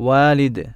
والد.